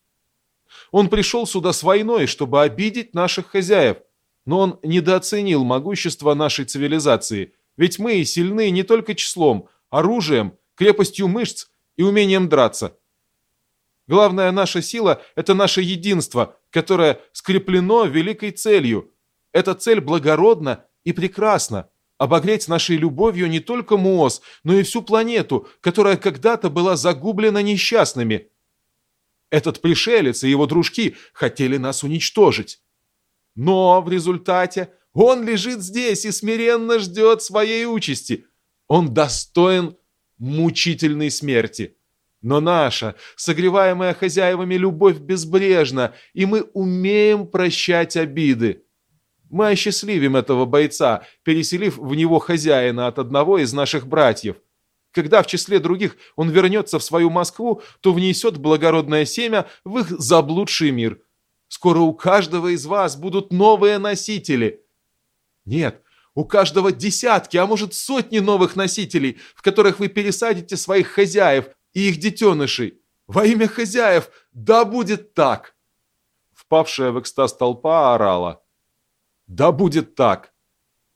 Он пришел сюда с войной, чтобы обидеть наших хозяев, но он недооценил могущество нашей цивилизации, ведь мы сильны не только числом, оружием, крепостью мышц и умением драться. Главная наша сила – это наше единство, которое скреплено великой целью. Эта цель благородна и прекрасна – обогреть нашей любовью не только Муос, но и всю планету, которая когда-то была загублена несчастными. Этот пришелец и его дружки хотели нас уничтожить. Но в результате он лежит здесь и смиренно ждет своей участи. Он достоин мучительной смерти. Но наша, согреваемая хозяевами любовь безбрежна, и мы умеем прощать обиды. Мы осчастливим этого бойца, переселив в него хозяина от одного из наших братьев. Когда в числе других он вернется в свою Москву, то внесет благородное семя в их заблудший мир. Скоро у каждого из вас будут новые носители. Нет, у каждого десятки, а может сотни новых носителей, в которых вы пересадите своих хозяев, и их детенышей. Во имя хозяев, да будет так!» Впавшая в экстаз толпа орала. «Да будет так!»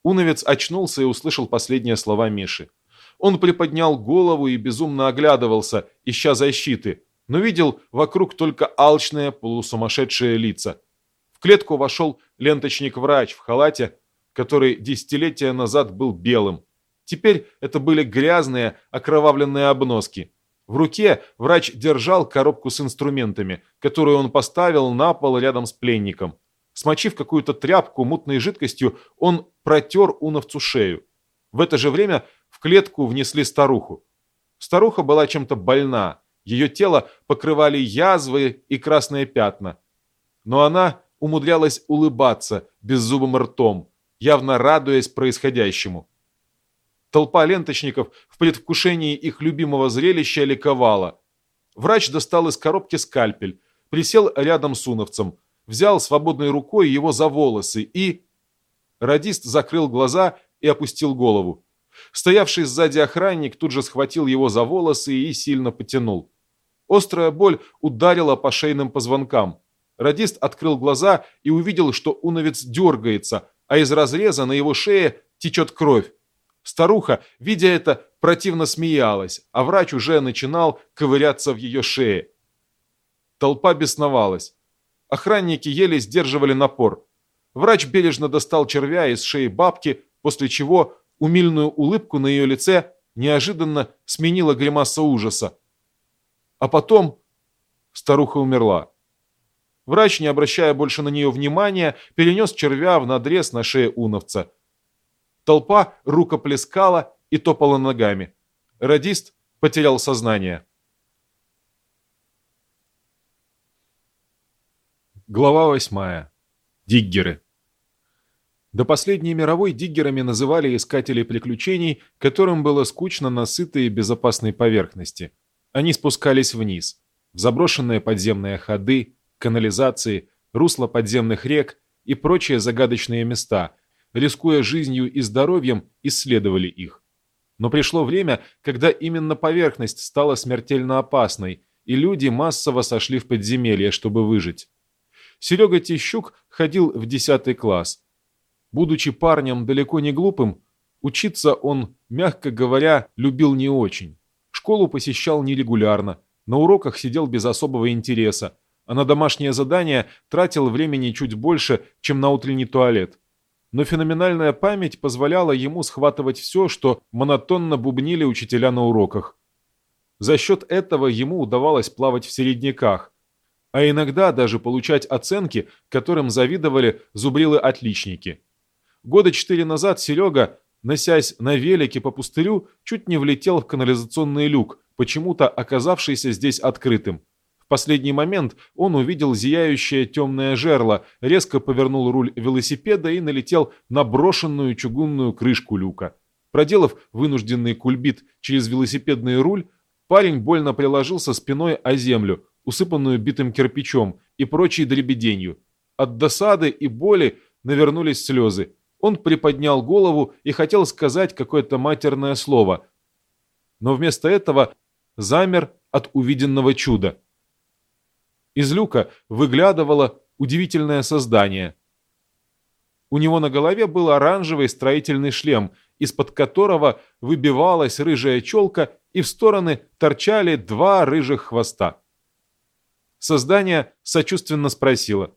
Уновец очнулся и услышал последние слова Миши. Он приподнял голову и безумно оглядывался, ища защиты, но видел вокруг только алчные полусумасшедшие лица. В клетку вошел ленточник-врач в халате, который десятилетия назад был белым. Теперь это были грязные, окровавленные обноски. В руке врач держал коробку с инструментами, которую он поставил на пол рядом с пленником. Смочив какую-то тряпку мутной жидкостью, он протер уновцу шею. В это же время в клетку внесли старуху. Старуха была чем-то больна, ее тело покрывали язвы и красные пятна. Но она умудрялась улыбаться беззубым ртом, явно радуясь происходящему. Толпа ленточников в предвкушении их любимого зрелища ликовала. Врач достал из коробки скальпель, присел рядом с уновцем, взял свободной рукой его за волосы и... Радист закрыл глаза и опустил голову. Стоявший сзади охранник тут же схватил его за волосы и сильно потянул. Острая боль ударила по шейным позвонкам. Радист открыл глаза и увидел, что уновец дергается, а из разреза на его шее течет кровь. Старуха, видя это, противно смеялась, а врач уже начинал ковыряться в ее шее. Толпа бесновалась. Охранники еле сдерживали напор. Врач бережно достал червя из шеи бабки, после чего умильную улыбку на ее лице неожиданно сменила гримаса ужаса. А потом старуха умерла. Врач, не обращая больше на нее внимания, перенес червя в надрез на шее уновца – Толпа рукоплескала и топала ногами. Радист потерял сознание. Глава восьмая. Диггеры. До последней мировой диггерами называли искателей приключений, которым было скучно на сытой и безопасной поверхности. Они спускались вниз, в заброшенные подземные ходы, канализации, русла подземных рек и прочие загадочные места – рискуя жизнью и здоровьем, исследовали их. Но пришло время, когда именно поверхность стала смертельно опасной, и люди массово сошли в подземелье, чтобы выжить. Серега Тищук ходил в 10 класс. Будучи парнем далеко не глупым, учиться он, мягко говоря, любил не очень. Школу посещал нерегулярно, на уроках сидел без особого интереса, а на домашнее задание тратил времени чуть больше, чем на утренний туалет. Но феноменальная память позволяла ему схватывать все, что монотонно бубнили учителя на уроках. За счет этого ему удавалось плавать в середняках, а иногда даже получать оценки, которым завидовали зубрилы-отличники. Года четыре назад Серега, носясь на велике по пустырю, чуть не влетел в канализационный люк, почему-то оказавшийся здесь открытым. В последний момент он увидел зияющее темное жерло, резко повернул руль велосипеда и налетел на брошенную чугунную крышку люка. Проделав вынужденный кульбит через велосипедный руль, парень больно приложился спиной о землю, усыпанную битым кирпичом и прочей дребеденью. От досады и боли навернулись слезы. Он приподнял голову и хотел сказать какое-то матерное слово, но вместо этого замер от увиденного чуда – из люка выглядывало удивительное создание. У него на голове был оранжевый строительный шлем, из-под которого выбивалась рыжая челка, и в стороны торчали два рыжих хвоста. Создание сочувственно спросило.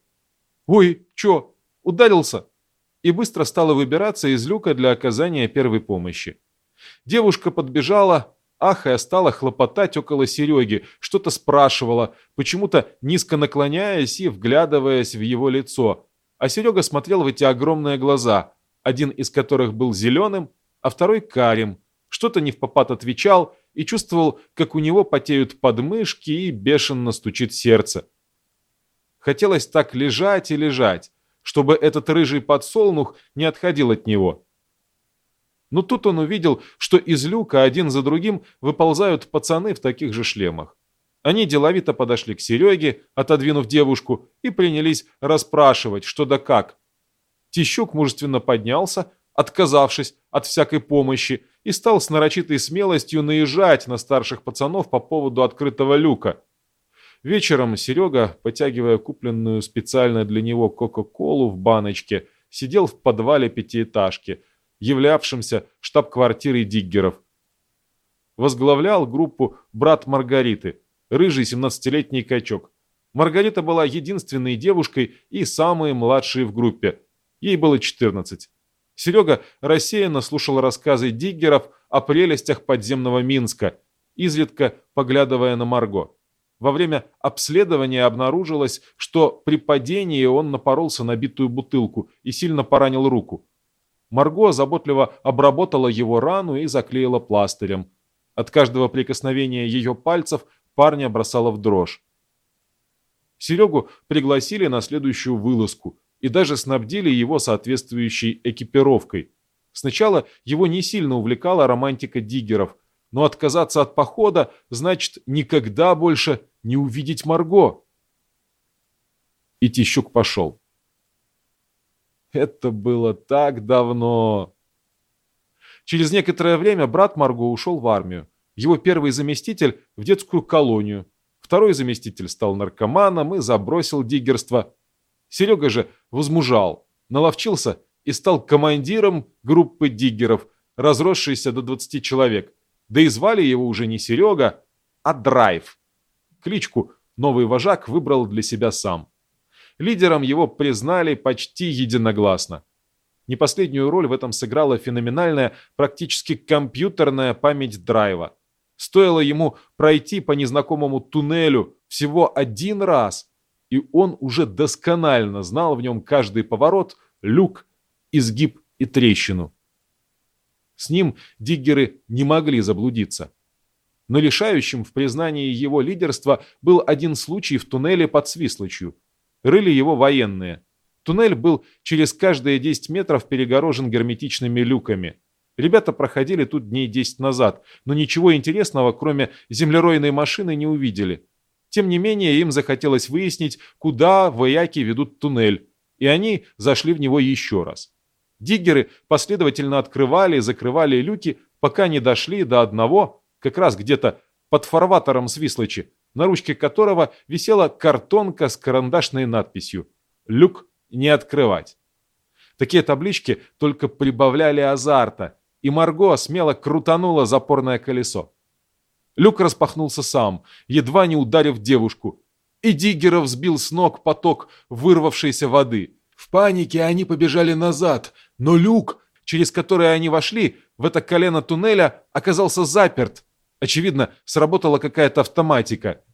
«Ой, чё, ударился?» и быстро стало выбираться из люка для оказания первой помощи. Девушка подбежала, ахая стала хлопотать около Сереги, что-то спрашивала, почему-то низко наклоняясь и вглядываясь в его лицо. А Серега смотрел в эти огромные глаза, один из которых был зеленым, а второй карим. Что-то не в попад отвечал и чувствовал, как у него потеют подмышки и бешено стучит сердце. Хотелось так лежать и лежать, чтобы этот рыжий подсолнух не отходил от него. Но тут он увидел, что из люка один за другим выползают пацаны в таких же шлемах. Они деловито подошли к Сереге, отодвинув девушку, и принялись расспрашивать, что да как. Тищук мужественно поднялся, отказавшись от всякой помощи, и стал с нарочитой смелостью наезжать на старших пацанов по поводу открытого люка. Вечером Серега, потягивая купленную специально для него Кока-Колу в баночке, сидел в подвале пятиэтажки – являвшимся штаб-квартирой Диггеров. Возглавлял группу брат Маргариты, рыжий 17-летний качок. Маргарита была единственной девушкой и самой младшей в группе. Ей было 14. Серега рассеянно слушал рассказы Диггеров о прелестях подземного Минска, изредка поглядывая на Марго. Во время обследования обнаружилось, что при падении он напоролся на битую бутылку и сильно поранил руку. Марго заботливо обработала его рану и заклеила пластырем. От каждого прикосновения ее пальцев парня бросала в дрожь. Серегу пригласили на следующую вылазку и даже снабдили его соответствующей экипировкой. Сначала его не сильно увлекала романтика диггеров, но отказаться от похода значит никогда больше не увидеть Марго. И Тищук пошел. Это было так давно. Через некоторое время брат Марго ушел в армию. Его первый заместитель в детскую колонию. Второй заместитель стал наркоманом и забросил диггерство. Серега же возмужал, наловчился и стал командиром группы диггеров, разросшейся до 20 человек. Да и звали его уже не Серега, а Драйв. Кличку новый вожак выбрал для себя сам. Лидером его признали почти единогласно. Не последнюю роль в этом сыграла феноменальная, практически компьютерная память драйва. Стоило ему пройти по незнакомому туннелю всего один раз, и он уже досконально знал в нем каждый поворот, люк, изгиб и трещину. С ним диггеры не могли заблудиться. Но лишающим в признании его лидерства был один случай в туннеле под Свислочью – Рыли его военные. Туннель был через каждые 10 метров перегорожен герметичными люками. Ребята проходили тут дней 10 назад, но ничего интересного, кроме землеройной машины, не увидели. Тем не менее, им захотелось выяснить, куда вояки ведут туннель, и они зашли в него еще раз. Диггеры последовательно открывали и закрывали люки, пока не дошли до одного, как раз где-то под фарватером Свислочи, на ручке которого висела картонка с карандашной надписью «Люк не открывать». Такие таблички только прибавляли азарта, и Марго смело крутанула запорное колесо. Люк распахнулся сам, едва не ударив девушку, и Диггеров сбил с ног поток вырвавшейся воды. В панике они побежали назад, но люк, через который они вошли, в это колено туннеля оказался заперт. Очевидно, сработала какая-то автоматика.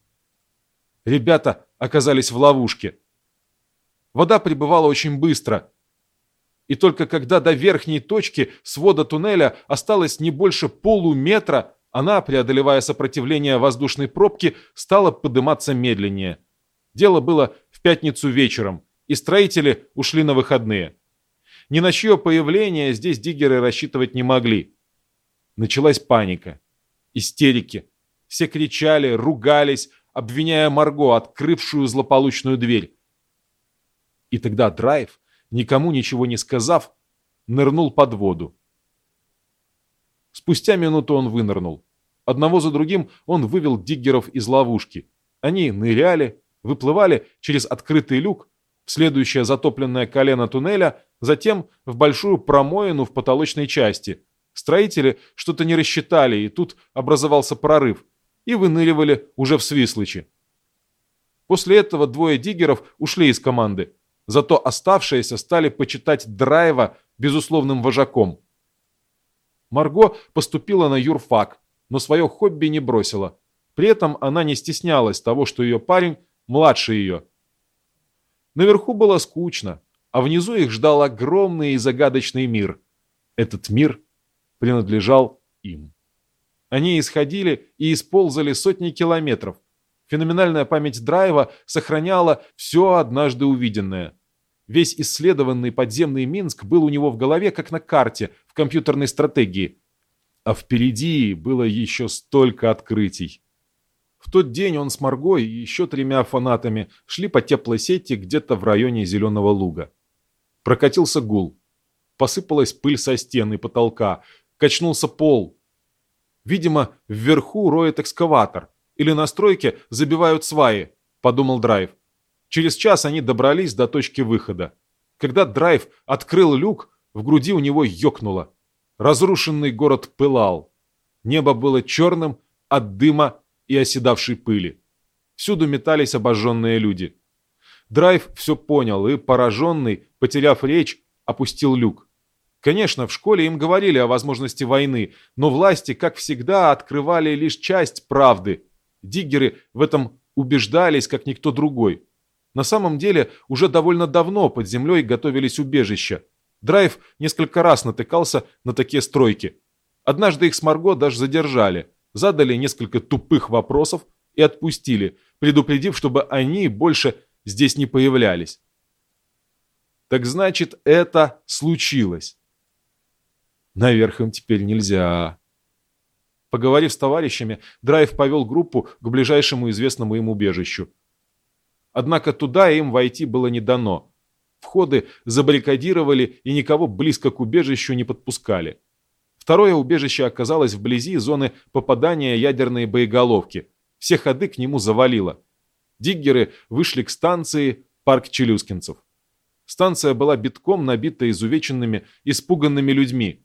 Ребята оказались в ловушке. Вода прибывала очень быстро. И только когда до верхней точки свода туннеля осталось не больше полуметра, она, преодолевая сопротивление воздушной пробки, стала подниматься медленнее. Дело было в пятницу вечером, и строители ушли на выходные. Ни на чье появление здесь диггеры рассчитывать не могли. Началась паника, истерики. Все кричали, ругались, обвиняя Марго, открывшую злополучную дверь. И тогда Драйв, никому ничего не сказав, нырнул под воду. Спустя минуту он вынырнул. Одного за другим он вывел диггеров из ловушки. Они ныряли, выплывали через открытый люк, в следующее затопленное колено туннеля, затем в большую промоину в потолочной части. Строители что-то не рассчитали, и тут образовался прорыв, и выныривали уже в Свислыче. После этого двое диггеров ушли из команды, зато оставшиеся стали почитать Драйва безусловным вожаком. Марго поступила на юрфак, но свое хобби не бросила. При этом она не стеснялась того, что ее парень младше ее. Наверху было скучно, а внизу их ждал огромный и загадочный мир. Этот мир принадлежал им. Они исходили и исползали сотни километров. Феноменальная память драйва сохраняла все однажды увиденное. Весь исследованный подземный Минск был у него в голове, как на карте, в компьютерной стратегии. А впереди было еще столько открытий. В тот день он с Марго и еще тремя фанатами шли по теплой сети где-то в районе Зеленого луга. Прокатился гул. Посыпалась пыль со стен и потолка. Качнулся пол. Видимо, вверху роет экскаватор. Или на стройке забивают сваи, подумал Драйв. Через час они добрались до точки выхода. Когда Драйв открыл люк, в груди у него ёкнуло. Разрушенный город пылал. Небо было черным от дыма и оседавшей пыли. Всюду метались обожженные люди. Драйв все понял и, пораженный, потеряв речь, опустил люк. Конечно, в школе им говорили о возможности войны, но власти, как всегда, открывали лишь часть правды. Диггеры в этом убеждались, как никто другой. На самом деле, уже довольно давно под землей готовились убежища. Драйв несколько раз натыкался на такие стройки. Однажды их с Марго даже задержали задали несколько тупых вопросов и отпустили, предупредив, чтобы они больше здесь не появлялись. Так значит, это случилось. Наверх им теперь нельзя. Поговорив с товарищами, Драйв повел группу к ближайшему известному им убежищу. Однако туда им войти было не дано. Входы забаррикадировали и никого близко к убежищу не подпускали. Второе убежище оказалось вблизи зоны попадания ядерной боеголовки. Все ходы к нему завалило. Диггеры вышли к станции парк Челюскинцев. Станция была битком набита изувеченными, испуганными людьми.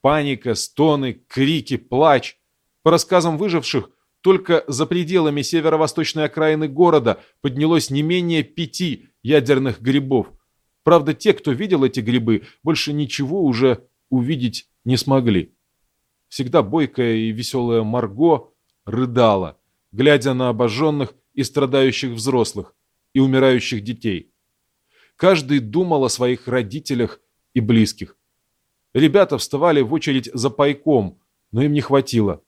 Паника, стоны, крики, плач. По рассказам выживших, только за пределами северо-восточной окраины города поднялось не менее пяти ядерных грибов. Правда, те, кто видел эти грибы, больше ничего уже увидеть не смогли. Всегда бойкая и веселая Марго рыдала, глядя на обожженных и страдающих взрослых и умирающих детей. Каждый думал о своих родителях и близких. Ребята вставали в очередь за пайком, но им не хватило.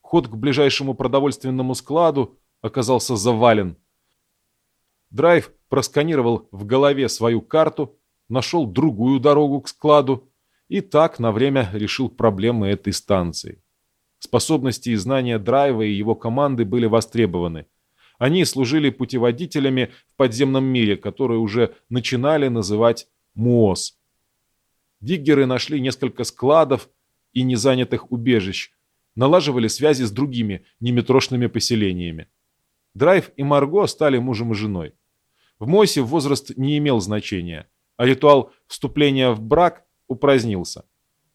Ход к ближайшему продовольственному складу оказался завален. Драйв просканировал в голове свою карту, нашел другую дорогу к складу и так на время решил проблемы этой станции. Способности и знания Драйва и его команды были востребованы. Они служили путеводителями в подземном мире, который уже начинали называть МУОС. Диггеры нашли несколько складов и незанятых убежищ, налаживали связи с другими неметрошными поселениями. Драйв и Марго стали мужем и женой. В Мосе возраст не имел значения, а ритуал вступления в брак упразднился.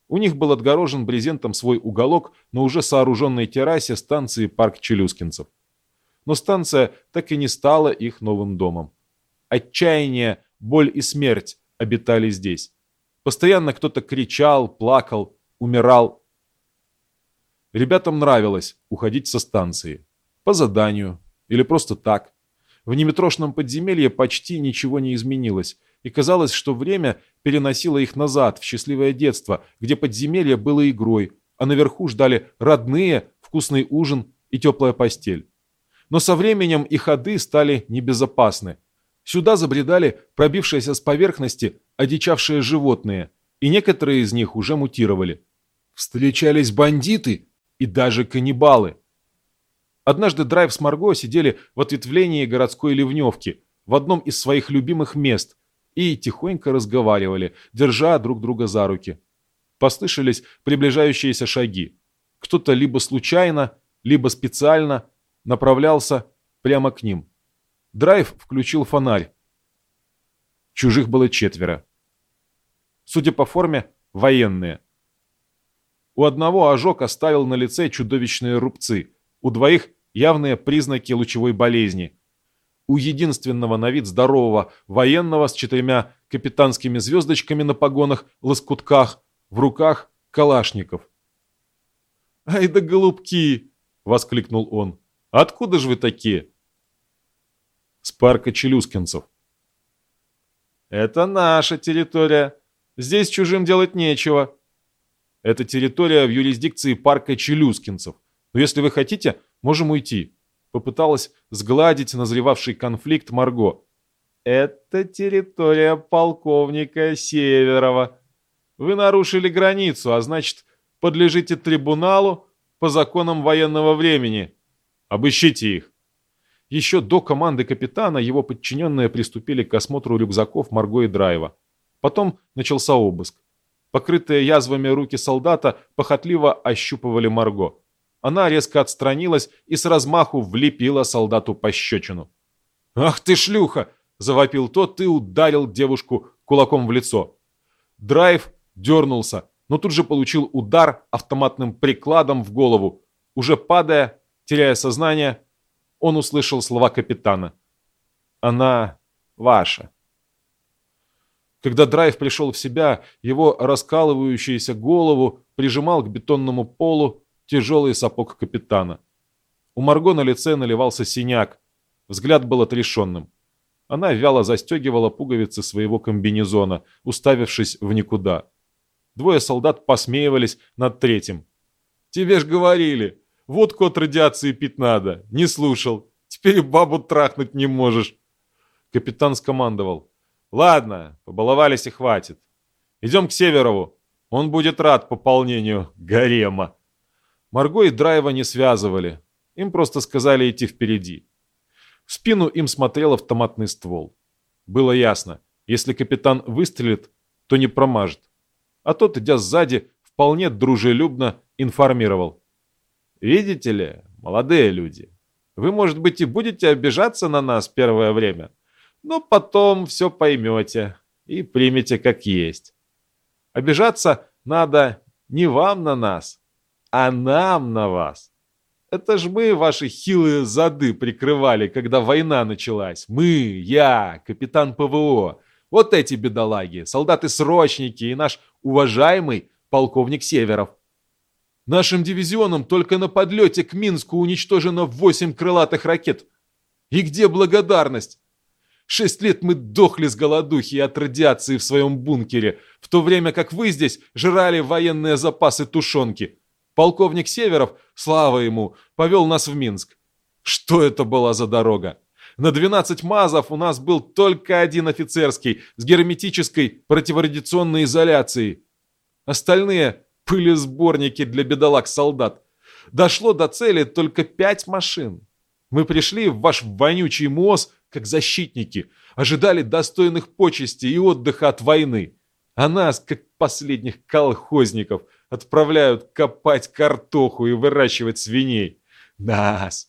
У них был отгорожен брезентом свой уголок на уже сооруженной террасе станции парк Челюскинцев. Но станция так и не стала их новым домом. Отчаяние боль и смерть обитали здесь. Постоянно кто-то кричал, плакал, умирал. Ребятам нравилось уходить со станции. По заданию или просто так. В неметрошном подземелье почти ничего не изменилось, и казалось, что время переносило их назад, в счастливое детство, где подземелье было игрой, а наверху ждали родные, вкусный ужин и теплая постель. Но со временем и ходы стали небезопасны. Сюда забредали пробившиеся с поверхности одичавшие животные, и некоторые из них уже мутировали. Встречались бандиты и даже каннибалы. Однажды Драйв с Марго сидели в ответвлении городской ливневки, в одном из своих любимых мест, и тихонько разговаривали, держа друг друга за руки. Послышались приближающиеся шаги. Кто-то либо случайно, либо специально направлялся прямо к ним. Драйв включил фонарь. Чужих было четверо. Судя по форме, военные. У одного ожог оставил на лице чудовищные рубцы, у двоих явные признаки лучевой болезни. У единственного на вид здорового военного с четырьмя капитанскими звездочками на погонах, лоскутках, в руках калашников. «Ай да голубки!» — воскликнул он. «Откуда же вы такие?» «С парка челюскинцев». «Это наша территория. Здесь чужим делать нечего». «Это территория в юрисдикции парка челюскинцев. Но если вы хотите, можем уйти». Попыталась сгладить назревавший конфликт Марго. «Это территория полковника Северова. Вы нарушили границу, а значит, подлежите трибуналу по законам военного времени. Обыщите их». Еще до команды капитана его подчиненные приступили к осмотру рюкзаков Марго и Драйва. Потом начался обыск. Покрытые язвами руки солдата похотливо ощупывали Марго. Она резко отстранилась и с размаху влепила солдату пощечину. «Ах ты шлюха!» – завопил тот и ударил девушку кулаком в лицо. Драйв дернулся, но тут же получил удар автоматным прикладом в голову. Уже падая, теряя сознание, он услышал слова капитана. «Она ваша». Когда Драйв пришел в себя, его раскалывающуюся голову прижимал к бетонному полу тяжелый сапог капитана. У Марго на лице наливался синяк, взгляд был отрешенным. Она вяло застегивала пуговицы своего комбинезона, уставившись в никуда. Двое солдат посмеивались над третьим. «Тебе ж говорили, водку от радиации пить надо. Не слушал. Теперь бабу трахнуть не можешь». Капитан скомандовал. «Ладно, побаловались и хватит. Идем к Северову. Он будет рад пополнению гарема». Марго и Драйва не связывали. Им просто сказали идти впереди. В спину им смотрел автоматный ствол. Было ясно, если капитан выстрелит, то не промажет. А тот, идя сзади, вполне дружелюбно информировал. «Видите ли, молодые люди, вы, может быть, и будете обижаться на нас первое время, но потом все поймете и примете как есть. Обижаться надо не вам на нас, а нам на вас. Это ж мы ваши хилые зады прикрывали, когда война началась. Мы, я, капитан ПВО. Вот эти бедолаги, солдаты-срочники и наш уважаемый полковник Северов. Нашим дивизионам только на подлете к Минску уничтожено восемь крылатых ракет. И где благодарность? Шесть лет мы дохли с голодухи и от радиации в своем бункере, в то время как вы здесь жрали военные запасы тушенки. Полковник Северов, слава ему, повел нас в Минск. Что это была за дорога? На 12 МАЗов у нас был только один офицерский с герметической противорадиационной изоляцией. Остальные – пылесборники для бедолаг-солдат. Дошло до цели только пять машин. Мы пришли в ваш вонючий МОЗ как защитники, ожидали достойных почестей и отдыха от войны. А нас, как последних колхозников – отправляют копать картоху и выращивать свиней. Нас,